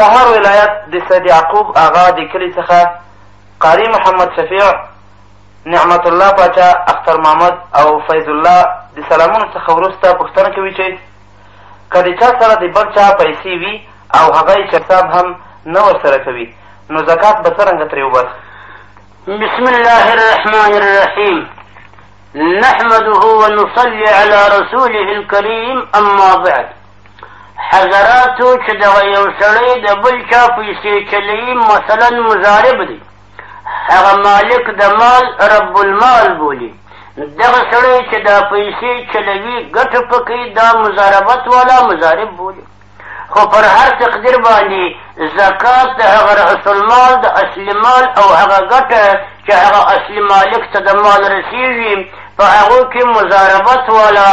سهار ولایت د سید یعقوب اغا د کلي څخه قاري محمد شفیع، نعمت الله پاچا، اختر محمد او فیض الله د سلامونو څخه وروسته پوښتنه کوي چې که د چا سره د بل چا پیسې وي او هغه یې حساب هم نه ورسره کوي نو زکات به څرنګه ترې وباسي بسم الله الرحمن الرحيم نحمده ونصلي على رسوله الكريم أما بعد حضراتو چې دغه یو سړی د بل چا پیسې چلوي مثلا مزارب دی هغه مالک د مال رب المال بولي دغه سړی چې دا پیسې چلوي ګټه پکې دا مزاربت والا مزارب بولي خو پر هر تقدیر باندې زکات د هغه رأس المال د اصلي مال او هغه ګټه چې هغه اصلي مالک ته د مال رسیږي په هغو کې مزاربت والا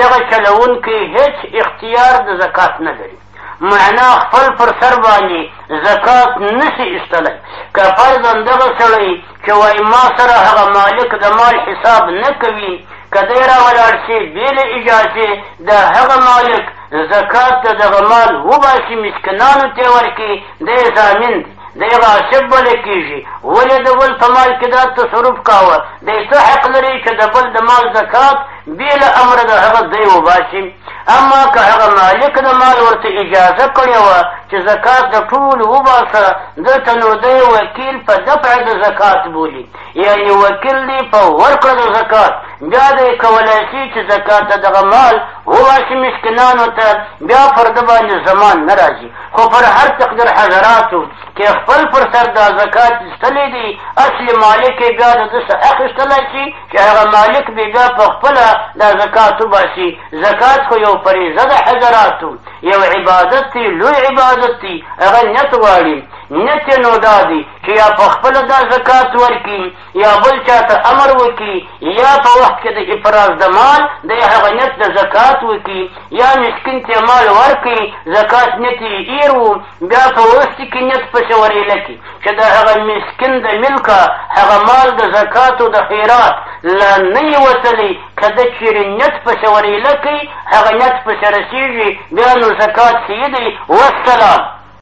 دغه چلوونکی هیڅ اختیار د زکات نه لري معنا خپل پر سر باندې زکات نشي ایستلی که فرضا دغه سړی چې وايي ما سره هغه مالک د مال حساب نه کوي که دی راولاړ شي بې له اجازې د هغه مالک زکات د دغه مال وباسي مسکنانو ته ورکړي دی ضامن دی دی غاصب بل کیږي ولې د بل په مال کې دا تصرف کاوه دی څه حق لري چې د بل د مال زکات بې له امره د هغه دی وباسي اما که هغه مالک د مال ورته اجازه کړې وه چې زکات د ټولو وباسه دلته نو دی وکیل په دفع د زکات بولي یعنې وکیل دی په ورکړه د زکات بیا دی کولی شي چې زکات د دغه مال وباسي مسکینانو ته بیا پر ده باندې زمان نه راځي خو پر هر تقدیر حضراتو که خپل پر سر دا زکات ایستلی دی اصل مالک یې بیا د ده څه اخیستلی شي چې هغه مالک بېګا په خپله دا زکات وباسي زکات خو یو فریضه ده حضراتو یو عبادت دی لوی عبادت دی هغه نیت غواړي نیت یې نو دا دی چې یا په خپله دا زکات ورکړي یا بل چا ته امر وکړي یا په وخت کې د افراز د مال د هغه نیت د زکات وکړي یا مسکین ته مال ورکړي زکات نیت یې ایر و بیا په وروستي کې نیت پسې وریله کړي چې د هغه مسکین د ملکه هغه مال د زکاتو د خیرات لا نه یې وتلی که ده چیرې نیت پسې وریله کوي هغه نیت پسې رسېږي بیا نو زکات سیدی وسلام